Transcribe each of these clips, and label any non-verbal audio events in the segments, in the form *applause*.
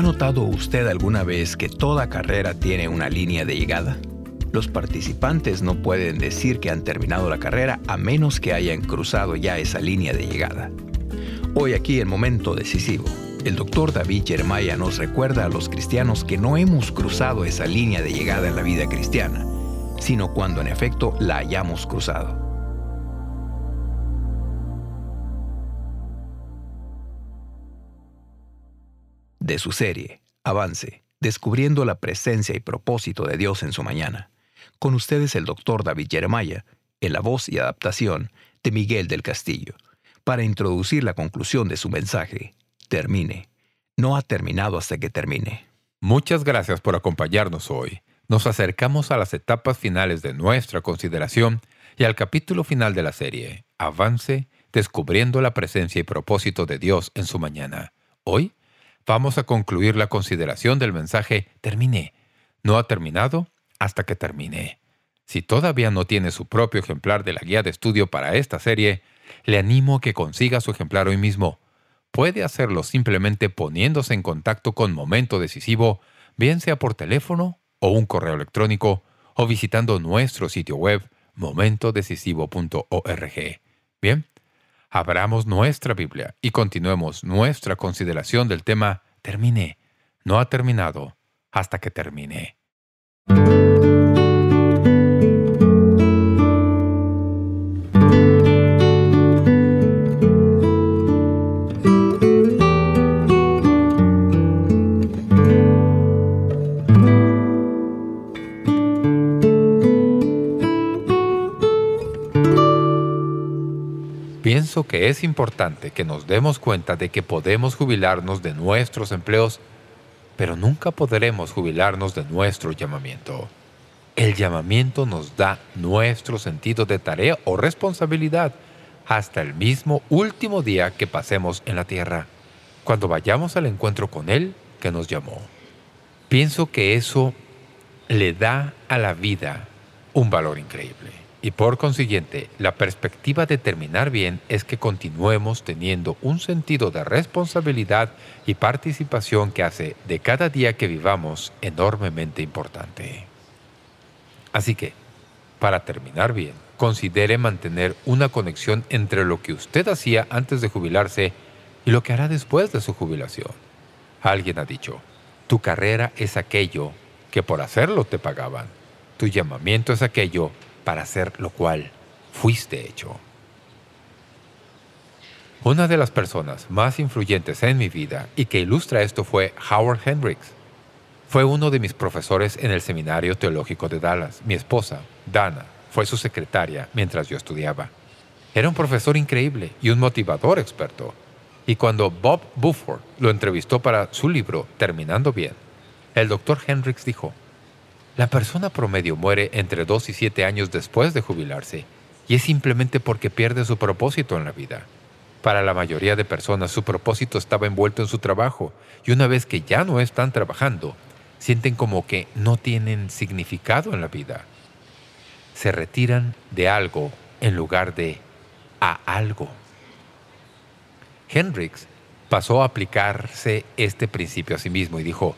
¿Ha notado usted alguna vez que toda carrera tiene una línea de llegada? Los participantes no pueden decir que han terminado la carrera a menos que hayan cruzado ya esa línea de llegada. Hoy aquí en Momento Decisivo, el doctor David Jeremiah nos recuerda a los cristianos que no hemos cruzado esa línea de llegada en la vida cristiana, sino cuando en efecto la hayamos cruzado. De su serie, Avance, descubriendo la presencia y propósito de Dios en su mañana. Con ustedes el doctor David Jeremiah, en la voz y adaptación de Miguel del Castillo, para introducir la conclusión de su mensaje. Termine. No ha terminado hasta que termine. Muchas gracias por acompañarnos hoy. Nos acercamos a las etapas finales de nuestra consideración y al capítulo final de la serie, Avance, descubriendo la presencia y propósito de Dios en su mañana. Hoy vamos a concluir la consideración del mensaje Terminé. No ha terminado hasta que termine. Si todavía no tiene su propio ejemplar de la guía de estudio para esta serie, le animo a que consiga su ejemplar hoy mismo. Puede hacerlo simplemente poniéndose en contacto con Momento Decisivo, bien sea por teléfono o un correo electrónico, o visitando nuestro sitio web momentodecisivo.org. Bien, abramos nuestra Biblia y continuemos nuestra consideración del tema Terminé. No ha terminado hasta que termine. Pienso que es importante que nos demos cuenta de que podemos jubilarnos de nuestros empleos pero nunca podremos jubilarnos de nuestro llamamiento. El llamamiento nos da nuestro sentido de tarea o responsabilidad hasta el mismo último día que pasemos en la tierra, cuando vayamos al encuentro con Él que nos llamó. Pienso que eso le da a la vida un valor increíble. Y por consiguiente, la perspectiva de terminar bien es que continuemos teniendo un sentido de responsabilidad y participación que hace de cada día que vivamos enormemente importante. Así que, para terminar bien, considere mantener una conexión entre lo que usted hacía antes de jubilarse y lo que hará después de su jubilación. Alguien ha dicho, tu carrera es aquello que por hacerlo te pagaban. Tu llamamiento es aquello para hacer lo cual fuiste hecho. Una de las personas más influyentes en mi vida y que ilustra esto fue Howard Hendricks. Fue uno de mis profesores en el Seminario Teológico de Dallas. Mi esposa, Dana, fue su secretaria mientras yo estudiaba. Era un profesor increíble y un motivador experto. Y cuando Bob Buford lo entrevistó para su libro Terminando Bien, el doctor Hendricks dijo, la persona promedio muere entre 2 y 7 años después de jubilarse, y es simplemente porque pierde su propósito en la vida. Para la mayoría de personas su propósito estaba envuelto en su trabajo, y una vez que ya no están trabajando, sienten como que no tienen significado en la vida. Se retiran de algo en lugar de a algo. Hendricks pasó a aplicarse este principio a sí mismo y dijo,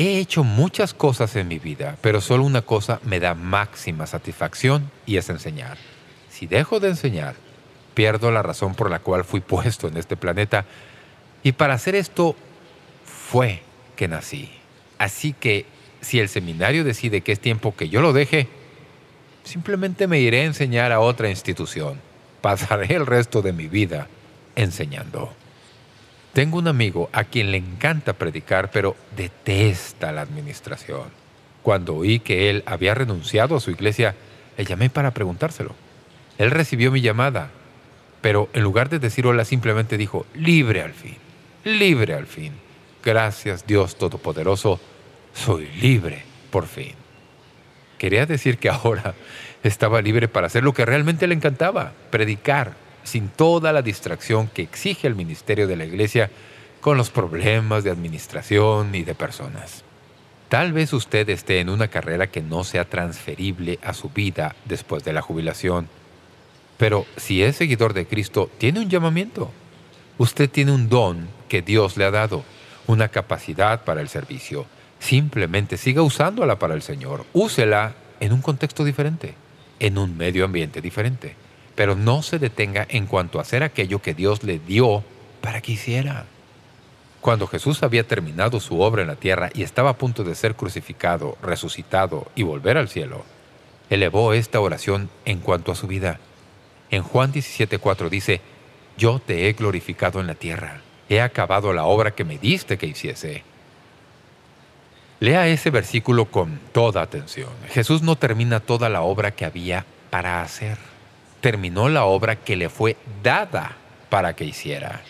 He hecho muchas cosas en mi vida, pero solo una cosa me da máxima satisfacción y es enseñar. Si dejo de enseñar, pierdo la razón por la cual fui *laughs* puesto en este planeta y para hacer esto fue que nací. Así que si el seminario decide que es tiempo que yo lo deje, simplemente me iré a enseñar a otra institución. Pasaré el resto de mi vida enseñando. Tengo un amigo a quien le encanta predicar, pero detesta la administración. Cuando oí que él había renunciado a su iglesia, le llamé para preguntárselo. Él recibió mi llamada, pero en lugar de decir hola simplemente dijo, libre al fin, libre al fin. Gracias Dios Todopoderoso, soy libre por fin. Quería decir que ahora estaba libre para hacer lo que realmente le encantaba, predicar, sin toda la distracción que exige el ministerio de la Iglesia con los problemas de administración y de personas. Tal vez usted esté en una carrera que no sea transferible a su vida después de la jubilación. Pero si es seguidor de Cristo, tiene un llamamiento. Usted tiene un don que Dios le ha dado. una capacidad para el servicio. Simplemente siga usándola para el Señor. Úsela en un contexto diferente, en un medio ambiente diferente. Pero no se detenga en cuanto a hacer aquello que Dios le dio para que hiciera. Cuando Jesús había terminado su obra en la tierra y estaba a punto de ser crucificado, resucitado y volver al cielo, elevó esta oración en cuanto a su vida. En Juan 17.4 dice, «Yo te he glorificado en la tierra, he acabado la obra que me diste que hiciese». Lea ese versículo con toda atención. Jesús no termina toda la obra que había para hacer. Terminó la obra que le fue dada para que hiciera.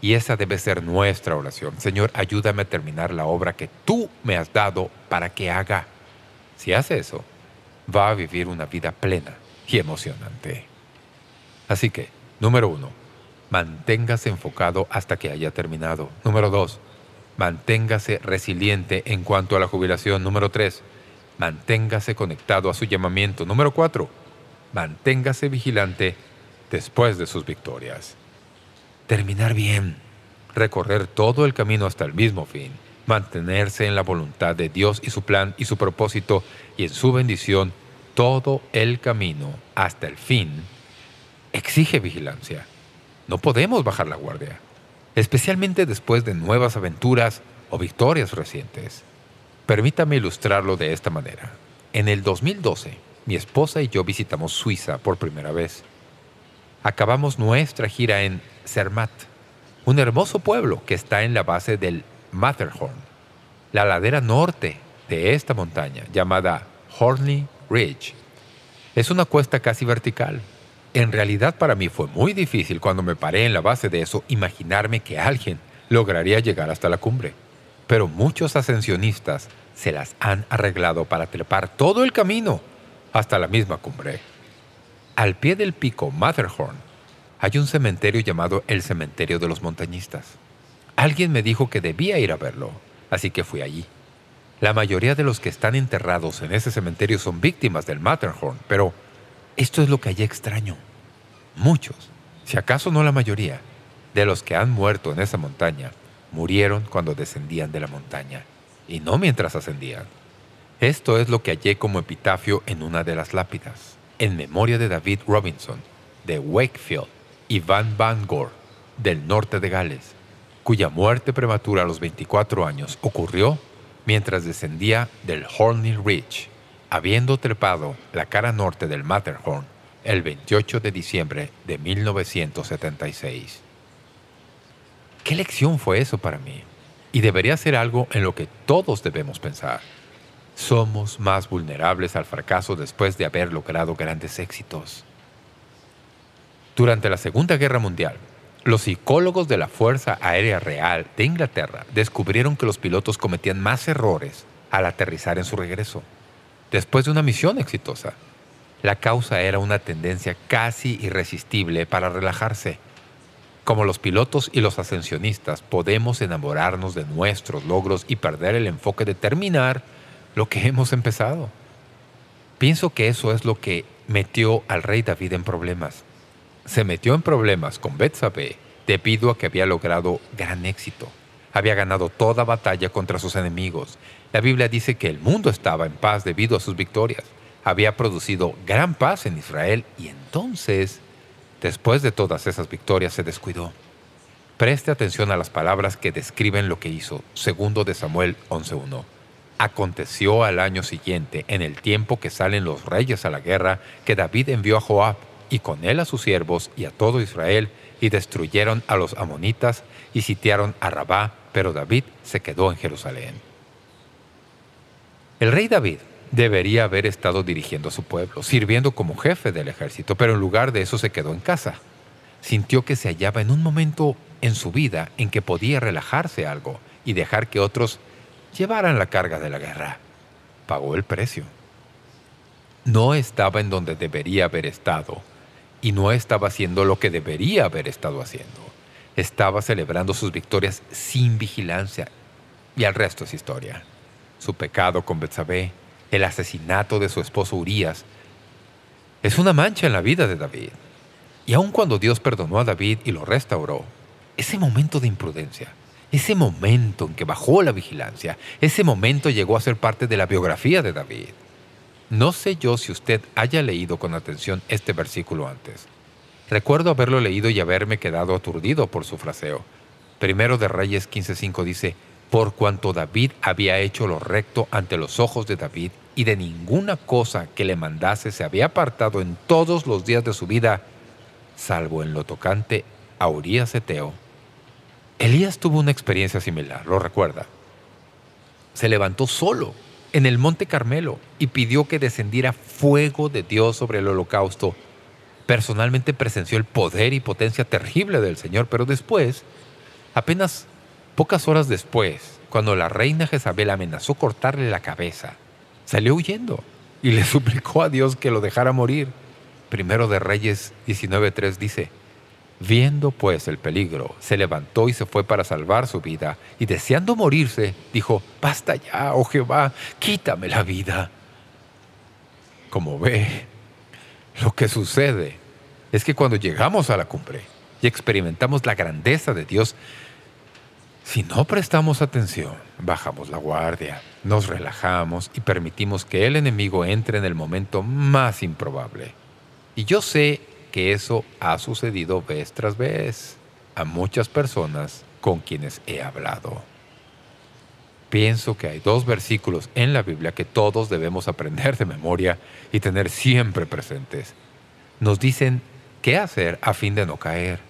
Y esa debe ser nuestra oración. Señor, ayúdame a terminar la obra que tú me has dado para que haga. Si hace eso, va a vivir una vida plena y emocionante. Así que, número uno, manténgase enfocado hasta que haya terminado. Número dos, manténgase resiliente en cuanto a la jubilación. Número tres, manténgase conectado a su llamamiento. Número cuatro, manténgase vigilante después de sus victorias terminar bien, recorrer todo el camino hasta el mismo fin, mantenerse en la voluntad de Dios y su plan y su propósito y en su bendición todo el camino hasta el fin, exige vigilancia. No podemos bajar la guardia, especialmente después de nuevas aventuras o victorias recientes. Permítame ilustrarlo de esta manera. En el 2012, mi esposa y yo visitamos Suiza por primera vez. Acabamos nuestra gira en Zermatt, un hermoso pueblo que está en la base del Matterhorn, la ladera norte de esta montaña llamada Horney Ridge. Es una cuesta casi vertical. En realidad para mí fue muy difícil cuando me paré en la base de eso imaginarme que alguien lograría llegar hasta la cumbre. Pero muchos ascensionistas se las han arreglado para trepar todo el camino hasta la misma cumbre. Al pie del pico Matterhorn hay un cementerio llamado el Cementerio de los Montañistas. Alguien me dijo que debía ir a verlo, así que fui allí. La mayoría de los que están enterrados en ese cementerio son víctimas del Matterhorn, pero esto es lo que hay extraño. Muchos, si acaso no la mayoría, de los que han muerto en esa montaña, murieron cuando descendían de la montaña, y no mientras ascendían. Esto es lo que hallé como epitafio en una de las lápidas, en memoria de David Robinson, de Wakefield, Ivan Van Gogh, del norte de Gales, cuya muerte prematura a los 24 años ocurrió mientras descendía del Horney Ridge, habiendo trepado la cara norte del Matterhorn el 28 de diciembre de 1976. ¿Qué lección fue eso para mí? Y debería ser algo en lo que todos debemos pensar. Somos más vulnerables al fracaso después de haber logrado grandes éxitos. Durante la Segunda Guerra Mundial, los psicólogos de la Fuerza Aérea Real de Inglaterra descubrieron que los pilotos cometían más errores al aterrizar en su regreso, después de una misión exitosa. La causa era una tendencia casi irresistible para relajarse. Como los pilotos y los ascensionistas, podemos enamorarnos de nuestros logros y perder el enfoque de terminar lo que hemos empezado. Pienso que eso es lo que metió al rey David en problemas se metió en problemas con Betsabé debido a que había logrado gran éxito. Había ganado toda batalla contra sus enemigos. La Biblia dice que el mundo estaba en paz debido a sus victorias. Había producido gran paz en Israel y entonces, después de todas esas victorias, se descuidó. Preste atención a las palabras que describen lo que hizo. Segundo de Samuel 11.1. Aconteció al año siguiente, en el tiempo que salen los reyes a la guerra, que David envió a Joab, y con él a sus siervos y a todo Israel, y destruyeron a los amonitas y sitiaron a Rabá, pero David se quedó en Jerusalén. El rey David debería haber estado dirigiendo a su pueblo, sirviendo como jefe del ejército, pero en lugar de eso se quedó en casa. Sintió que se hallaba en un momento en su vida en que podía relajarse algo y dejar que otros llevaran la carga de la guerra. Pagó el precio. No estaba en donde debería haber estado, y no estaba haciendo lo que debería haber estado haciendo. Estaba celebrando sus victorias sin vigilancia. Y el resto es historia. Su pecado con Betsabé, el asesinato de su esposo Urias, es una mancha en la vida de David. Y aun cuando Dios perdonó a David y lo restauró, ese momento de imprudencia, Ese momento en que bajó la vigilancia, ese momento llegó a ser parte de la biografía de David. No sé yo si usted haya leído con atención este versículo antes. Recuerdo haberlo leído y haberme quedado aturdido por su fraseo. Primero de Reyes 15.5 dice, «Por cuanto David había hecho lo recto ante los ojos de David, y de ninguna cosa que le mandase se había apartado en todos los días de su vida, salvo en lo tocante a Urias Eteo». Elías tuvo una experiencia similar, lo recuerda. Se levantó solo en el monte Carmelo y pidió que descendiera fuego de Dios sobre el holocausto. Personalmente presenció el poder y potencia terrible del Señor, pero después, apenas pocas horas después, cuando la reina Jezabel amenazó cortarle la cabeza, salió huyendo y le *laughs* suplicó a Dios que lo dejara morir. Primero de Reyes 19.3 dice, Viendo pues el peligro, se levantó y se fue para salvar su vida, y deseando morirse, dijo, «Basta ya, oh Jehová, quítame la vida». Como ve, lo que sucede es que cuando llegamos a la cumbre y experimentamos la grandeza de Dios, si no prestamos atención, bajamos la guardia, nos relajamos y permitimos que el enemigo entre en el momento más improbable. Y yo sé que eso ha sucedido vez tras vez a muchas personas con quienes he hablado. Pienso que hay dos versículos en la Biblia que todos debemos aprender de memoria y tener siempre presentes. Nos dicen qué hacer a fin de no caer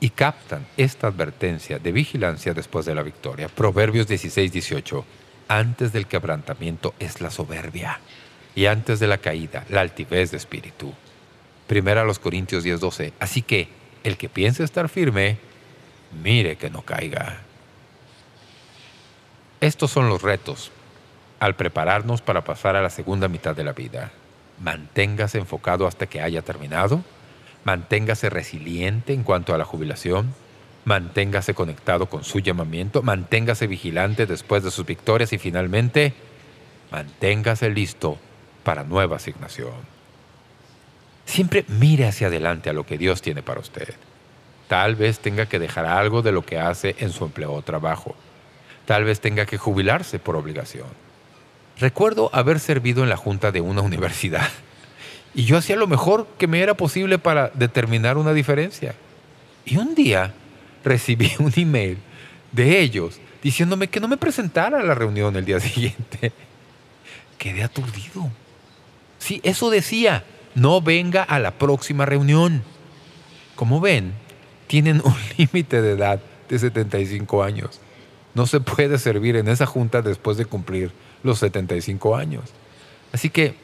y captan esta advertencia de vigilancia después de la victoria. Proverbios 16, 18. Antes del quebrantamiento es la soberbia y antes de la caída la altivez de espíritu. Primera a los Corintios 10.12. Así que el que piense estar firme, mire que no caiga. Estos son los retos al prepararnos para pasar a la segunda mitad de la vida. Manténgase enfocado hasta que haya terminado. Manténgase resiliente en cuanto a la jubilación. Manténgase conectado con su llamamiento. Manténgase vigilante después de sus victorias. Y finalmente, manténgase listo para nueva asignación. Siempre mire hacia adelante a lo que Dios tiene para usted. Tal vez tenga que dejar algo de lo que hace en su empleo o trabajo. Tal vez tenga que jubilarse por obligación. Recuerdo haber servido en la junta de una *laughs* universidad y yo hacía lo mejor que me era posible para determinar una diferencia. Y un día recibí *laughs* un email de ellos diciéndome que no me presentara a la reunión el día *laughs* siguiente. Quedé aturdido. Sí, eso decía no venga a la próxima reunión. Como ven, tienen un *laughs* límite de edad de 75 años. No se puede servir en esa junta después de cumplir los 75 años. Así que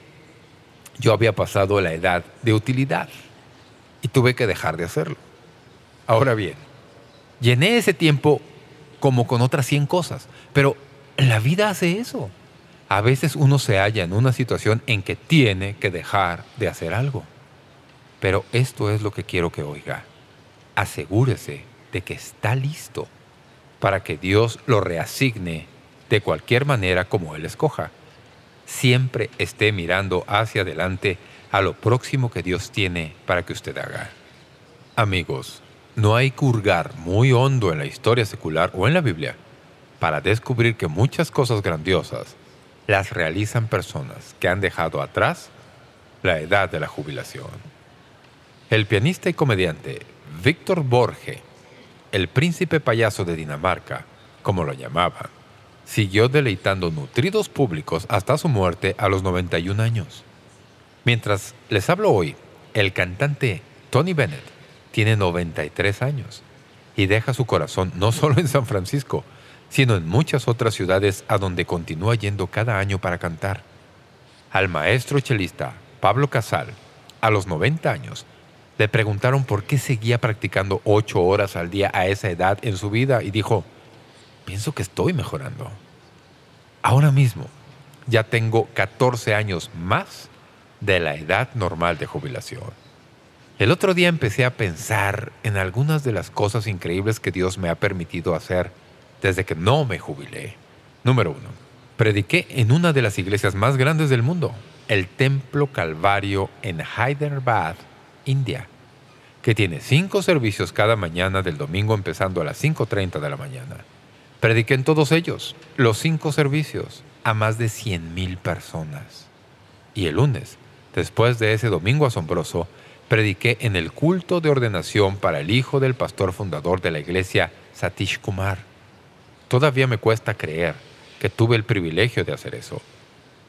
yo había pasado la edad de utilidad y tuve que dejar de hacerlo. Ahora bien, llené ese tiempo como con otras 100 cosas, pero la vida hace eso. A veces uno se halla en una situación en que tiene que dejar de hacer algo. Pero esto es lo que quiero que oiga. Asegúrese de que está listo para que Dios lo reasigne de cualquier manera como Él escoja. Siempre esté mirando hacia adelante a lo próximo que Dios tiene para que usted haga. Amigos, no hay que hurgar muy hondo en la historia secular o en la Biblia para descubrir que muchas cosas grandiosas las realizan personas que han dejado atrás la edad de la jubilación. El pianista y comediante Víctor Borge, el príncipe payaso de Dinamarca, como lo llamaban, siguió deleitando nutridos públicos hasta su muerte a los 91 años. Mientras les hablo hoy, el cantante Tony Bennett tiene 93 años y deja su corazón no solo en San Francisco, sino en muchas otras ciudades a donde continúa yendo cada año para cantar. Al maestro chelista Pablo Casal, a los 90 años, le preguntaron por qué seguía practicando ocho horas al día a esa edad en su vida y dijo, pienso que estoy mejorando. Ahora mismo ya tengo 14 años más de la edad normal de jubilación. El otro día empecé a pensar en algunas de las cosas increíbles que Dios me ha permitido hacer desde que no me jubilé. Número uno, prediqué en una de las iglesias más grandes del mundo, el Templo Calvario en Hyderabad, India, que tiene cinco servicios cada mañana del domingo empezando a las 5.30 de la mañana. Prediqué en todos ellos, los cinco servicios, a más de 100.000 personas. Y el lunes, después de ese domingo asombroso, prediqué en el culto de ordenación para el hijo del pastor fundador de la iglesia, Satish Kumar. Todavía me cuesta creer que tuve el privilegio de hacer eso.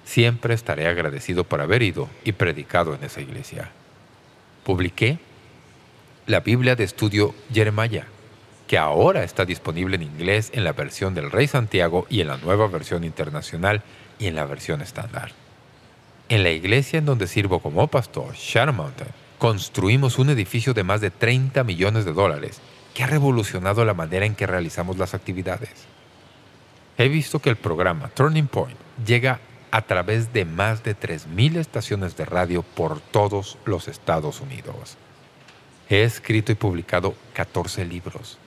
Siempre estaré agradecido por haber ido y predicado en esa iglesia. Publiqué la Biblia de estudio Jeremiah, que ahora está disponible en inglés en la versión del Rey Santiago y en la nueva versión internacional y en la versión estándar. En la iglesia en donde sirvo como pastor, Shadow Mountain, construimos un edificio de más de 30 millones de dólares que ha revolucionado la manera en que realizamos las actividades. He visto que el programa Turning Point llega a través de más de 3.000 estaciones de radio por todos los Estados Unidos. He escrito y publicado 14 libros.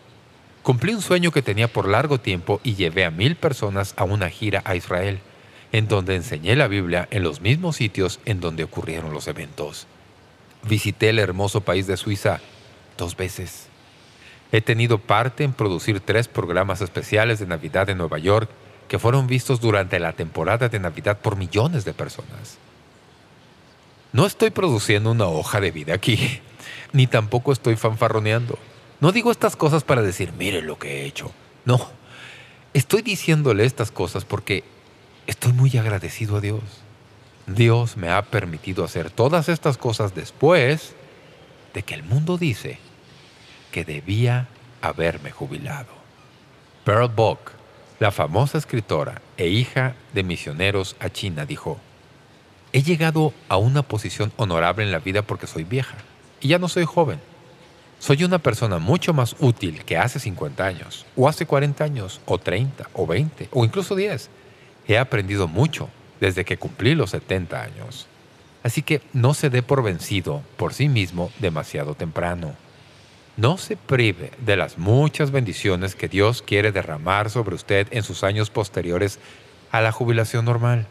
Cumplí un sueño que tenía por largo tiempo y llevé a mil personas a una gira a Israel, en donde enseñé la Biblia en los mismos sitios en donde ocurrieron los eventos. Visité el hermoso país de Suiza dos veces. He tenido parte en producir tres programas especiales de Navidad en Nueva York que fueron vistos durante la temporada de Navidad por millones de personas. No estoy produciendo una hoja de vida aquí, *laughs* ni tampoco estoy fanfarroneando. No digo estas cosas para decir, mire lo que he hecho. No, estoy diciéndole estas cosas porque estoy muy agradecido a Dios. Dios me ha permitido hacer todas estas cosas después de que el mundo dice que debía haberme jubilado. Pearl Buck, la famosa escritora e hija de misioneros a China, dijo, «He llegado a una posición honorable en la vida porque soy vieja y ya no soy joven. Soy una persona mucho más útil que hace 50 años, o hace 40 años, o 30, o 20, o incluso 10. He aprendido mucho desde que cumplí los 70 años. Así que no se dé por vencido por sí mismo demasiado temprano. No se prive de las muchas bendiciones que Dios quiere derramar sobre usted en sus años posteriores a la jubilación normal.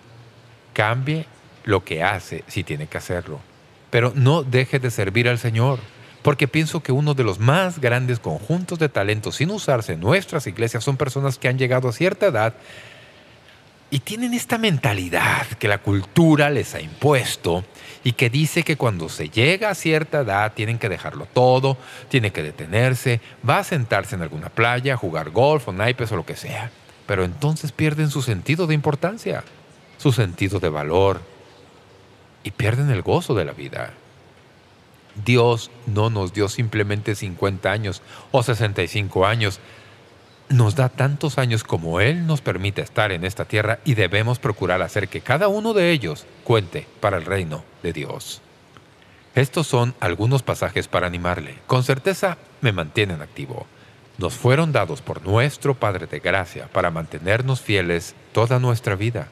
Cambie lo que hace si tiene que hacerlo. Pero no deje de servir al Señor porque pienso que uno de los más grandes conjuntos de talentos sin usarse en nuestras iglesias son personas que han llegado a cierta edad y tienen esta mentalidad que la cultura les ha impuesto y que dice que cuando se llega a cierta edad tienen que dejarlo todo, tienen que detenerse, va a sentarse en alguna playa, jugar golf o naipes o lo que sea. Pero entonces pierden su sentido de importancia, su sentido de valor y pierden el gozo de la vida. Dios no nos dio simplemente 50 años o 65 años. Nos da tantos años como Él nos permite estar en esta tierra y debemos procurar hacer que cada uno de ellos cuente para el reino de Dios. Estos son algunos pasajes para animarle. Con certeza me mantienen activo. Nos fueron dados por nuestro Padre de Gracia para mantenernos fieles toda nuestra vida.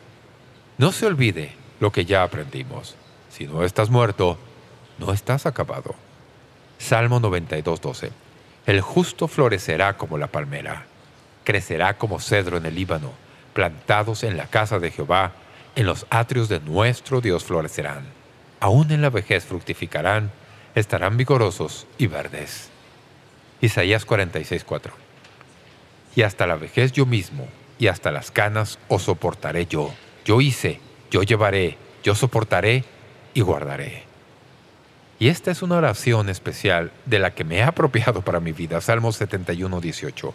No se olvide lo que ya aprendimos. Si no estás muerto, no estás acabado. Salmo 92.12 El justo florecerá como la palmera, crecerá como cedro en el Líbano, plantados en la casa de Jehová, en los atrios de nuestro Dios florecerán. Aún en la vejez fructificarán, estarán vigorosos y verdes. Isaías 46.4 Y hasta la vejez yo mismo, y hasta las canas os soportaré yo. Yo hice, yo llevaré, yo soportaré y guardaré. Y esta es una oración especial de la que me he apropiado para mi vida. Salmo 71, 18.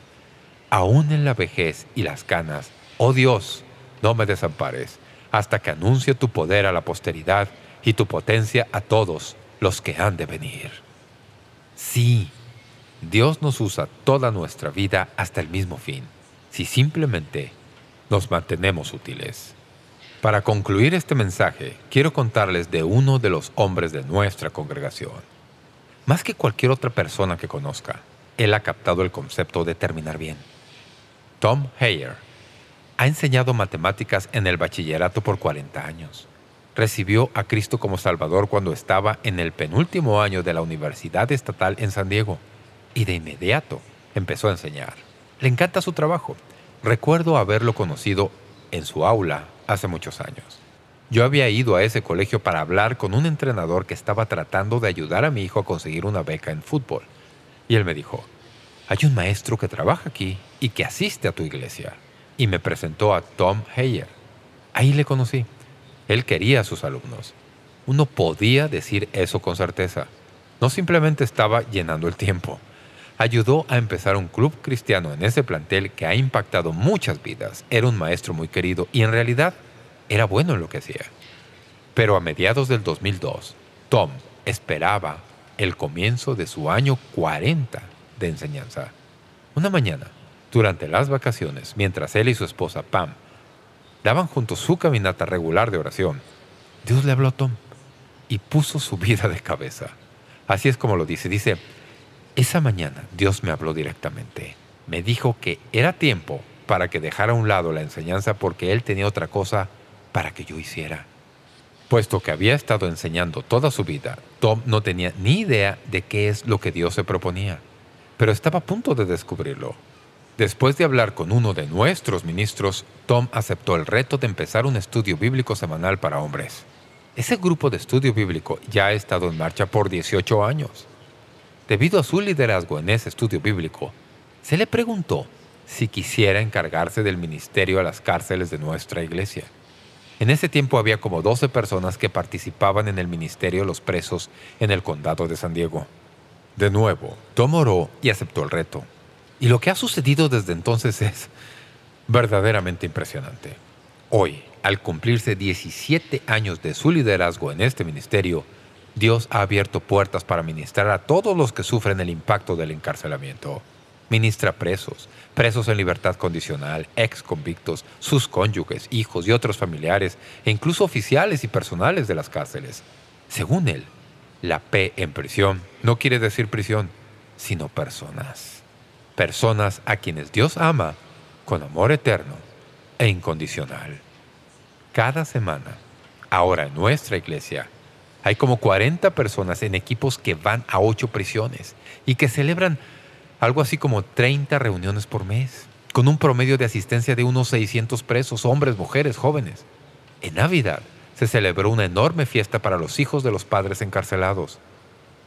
Aún en la vejez y las canas, oh Dios, no me desampares, hasta que anuncie tu poder a la posteridad y tu potencia a todos los que han de venir. Sí, Dios nos usa toda nuestra vida hasta el mismo fin, si simplemente nos mantenemos útiles. Para concluir este mensaje, quiero contarles de uno de los hombres de nuestra congregación. Más que cualquier otra persona que conozca, él ha captado el concepto de terminar bien. Tom Heyer ha enseñado matemáticas en el bachillerato por 40 años. Recibió a Cristo como Salvador cuando estaba en el penúltimo año de la Universidad Estatal en San Diego y de inmediato empezó a enseñar. Le encanta su trabajo. Recuerdo haberlo conocido en su aula hace muchos años. Yo había ido a ese colegio para hablar con un entrenador que estaba tratando de ayudar a mi hijo a conseguir una beca en fútbol. Y él me dijo, hay un maestro que trabaja aquí y que asiste a tu iglesia. Y me presentó a Tom Heyer. Ahí le conocí. Él quería a sus alumnos. Uno podía decir eso con certeza. No simplemente estaba llenando el tiempo. Ayudó a empezar un club cristiano en ese plantel que ha impactado muchas vidas. Era un maestro muy querido y en realidad era bueno en lo que hacía. Pero a mediados del 2002, Tom esperaba el comienzo de su año 40 de enseñanza. Una mañana, durante las vacaciones, mientras él y su esposa Pam daban juntos su caminata regular de oración, Dios le habló a Tom y puso su vida de cabeza. Así es como lo dice. Dice, esa mañana Dios me habló directamente. Me dijo que era tiempo para que dejara a un lado la enseñanza porque Él tenía otra cosa para que yo hiciera. Puesto que había estado enseñando toda su vida, Tom no tenía ni idea de qué es lo que Dios se proponía, pero estaba a punto de descubrirlo. Después de hablar con uno de nuestros ministros, Tom aceptó el reto de empezar un estudio bíblico semanal para hombres. Ese grupo de estudio bíblico ya ha estado en marcha por 18 años. Debido a su liderazgo en ese estudio bíblico, se le preguntó si quisiera encargarse del ministerio a las cárceles de nuestra iglesia. En ese tiempo había como 12 personas que participaban en el ministerio de los presos en el condado de San Diego. De nuevo, Tom oró y aceptó el reto. Y lo que ha sucedido desde entonces es verdaderamente impresionante. Hoy, al cumplirse 17 años de su liderazgo en este ministerio, Dios ha abierto puertas para ministrar a todos los que sufren el impacto del encarcelamiento. Ministra presos, presos en libertad condicional, ex convictos, sus cónyuges, hijos y otros familiares, e incluso oficiales y personales de las cárceles. Según él, la P en prisión no quiere decir prisión, sino personas. Personas a quienes Dios ama con amor eterno e incondicional. Cada semana, ahora en nuestra iglesia, hay como 40 personas en equipos que van a ocho prisiones y que celebran algo así como 30 reuniones por mes, con un promedio de asistencia de unos 600 presos, hombres, mujeres, jóvenes. En Navidad se celebró una enorme fiesta para los hijos de los padres encarcelados.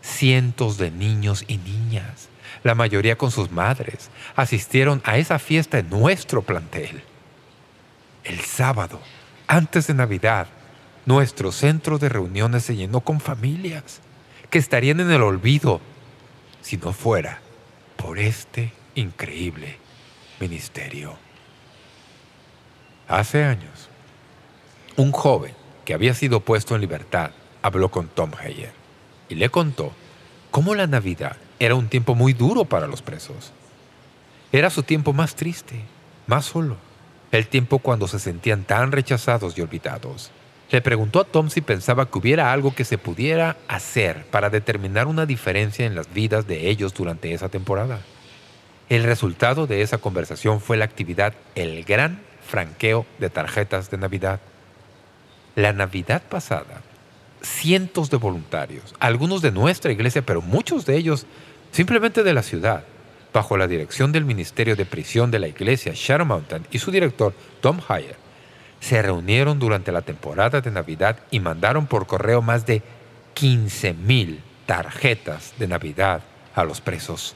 Cientos de niños y niñas, la mayoría con sus madres, asistieron a esa fiesta en nuestro plantel. El sábado, antes de Navidad, nuestro centro de reuniones se llenó con familias que estarían en el olvido si no fuera por este increíble ministerio. Hace años, un joven que había sido puesto en libertad habló con Tom Heyer y le contó cómo la Navidad era un tiempo muy duro para los presos. Era su tiempo más triste, más solo, el tiempo cuando se sentían tan rechazados y olvidados. Le preguntó a Tom si pensaba que hubiera algo que se pudiera hacer para determinar una diferencia en las vidas de ellos durante esa temporada. El resultado de esa conversación fue la actividad El Gran Franqueo de Tarjetas de Navidad. La Navidad pasada, cientos de voluntarios, algunos de nuestra iglesia, pero muchos de ellos simplemente de la ciudad, bajo la dirección del Ministerio de Prisión de la iglesia Shadow Mountain y su director Tom Heyer, se reunieron durante la temporada de Navidad y mandaron por correo más de 15,000 tarjetas de Navidad a los presos.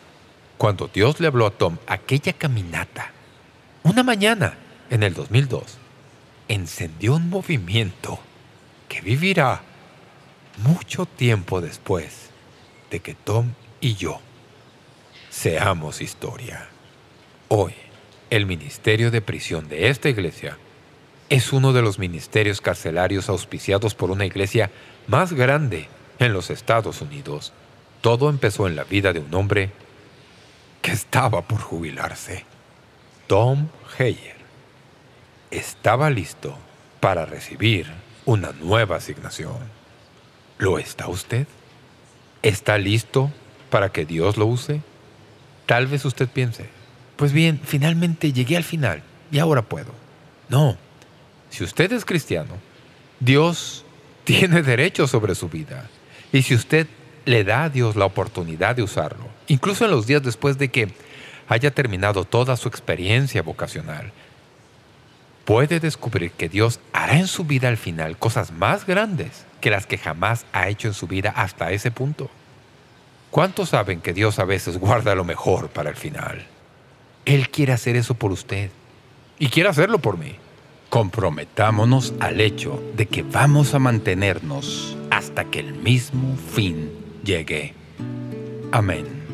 Cuando Dios le habló a Tom aquella caminata, una mañana en el 2002, encendió un movimiento que vivirá mucho tiempo después de que Tom y yo seamos historia. Hoy, el Ministerio de Prisión de esta iglesia es uno de los ministerios carcelarios auspiciados por una iglesia más grande en los Estados Unidos. Todo empezó en la vida de un hombre que estaba por jubilarse. Tom Heyer estaba listo para recibir una nueva asignación. ¿Lo está usted? ¿Está listo para que Dios lo use? Tal vez usted piense, pues bien, finalmente llegué al final y ahora puedo. No, si usted es cristiano, Dios tiene derecho sobre su vida. Y si usted le da a Dios la oportunidad de usarlo, incluso en los días después de que haya terminado toda su experiencia vocacional, puede descubrir que Dios hará en su vida al final cosas más grandes que las que jamás ha hecho en su vida hasta ese punto. ¿Cuántos saben que Dios a veces guarda lo mejor para el final? Él quiere hacer eso por usted y quiere hacerlo por mí. Comprometámonos al hecho de que vamos a mantenernos hasta que el mismo fin llegue. Amén.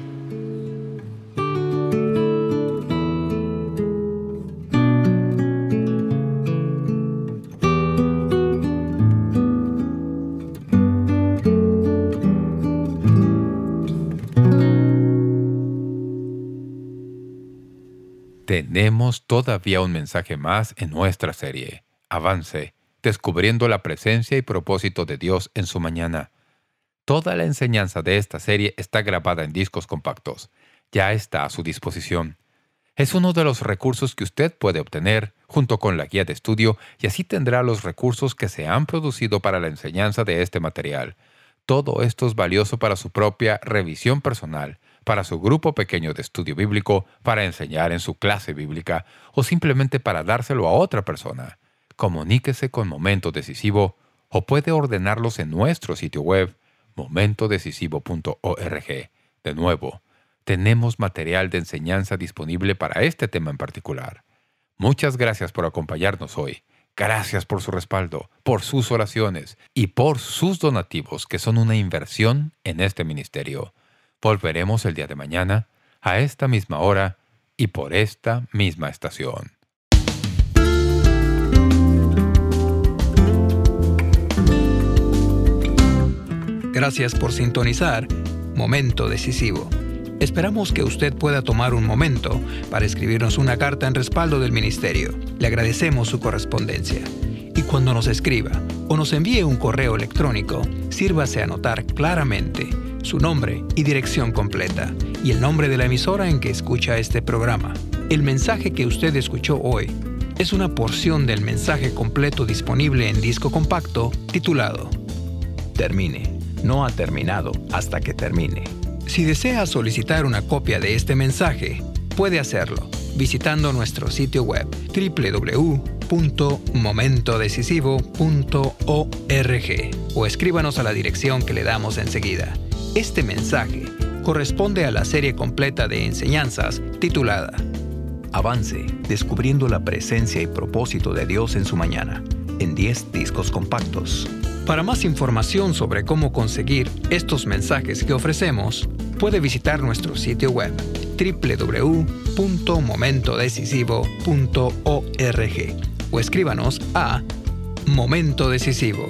Tenemos todavía un mensaje más en nuestra serie. Avance, descubriendo la presencia y propósito de Dios en su mañana. Toda la enseñanza de esta serie está grabada en discos compactos. Ya está a su disposición. Es uno de los recursos que usted puede obtener junto con la guía de estudio y así tendrá los recursos que se han producido para la enseñanza de este material. Todo esto es valioso para su propia revisión personal para su grupo pequeño de estudio bíblico, para enseñar en su clase bíblica o simplemente para dárselo a otra persona. Comuníquese con Momento Decisivo o puede ordenarlos en nuestro sitio web momentodecisivo.org. De nuevo, tenemos material de enseñanza disponible para este tema en particular. Muchas gracias por acompañarnos hoy. Gracias por su respaldo, por sus oraciones y por sus donativos que son una inversión en este ministerio. Volveremos el día de mañana, a esta misma hora y por esta misma estación. Gracias por sintonizar Momento Decisivo. Esperamos que usted pueda tomar un momento para escribirnos una carta en respaldo del Ministerio. Le agradecemos su correspondencia. Y cuando nos escriba o nos envíe un correo electrónico, sírvase a anotar claramente su nombre y dirección completa, y el nombre de la emisora en que escucha este programa. El mensaje que usted escuchó hoy es una porción del mensaje completo disponible en disco compacto titulado Termine. No ha terminado hasta que termine. Si desea solicitar una copia de este mensaje, puede hacerlo visitando nuestro sitio web www.momentodecisivo.org o escríbanos a la dirección que le damos enseguida. Este mensaje corresponde a la serie completa de enseñanzas titulada Avance, descubriendo la presencia y propósito de Dios en su mañana, en 10 discos compactos. Para más información sobre cómo conseguir estos mensajes que ofrecemos, puede visitar nuestro sitio web www.momentodecisivo.org o escríbanos a Momento Decisivo,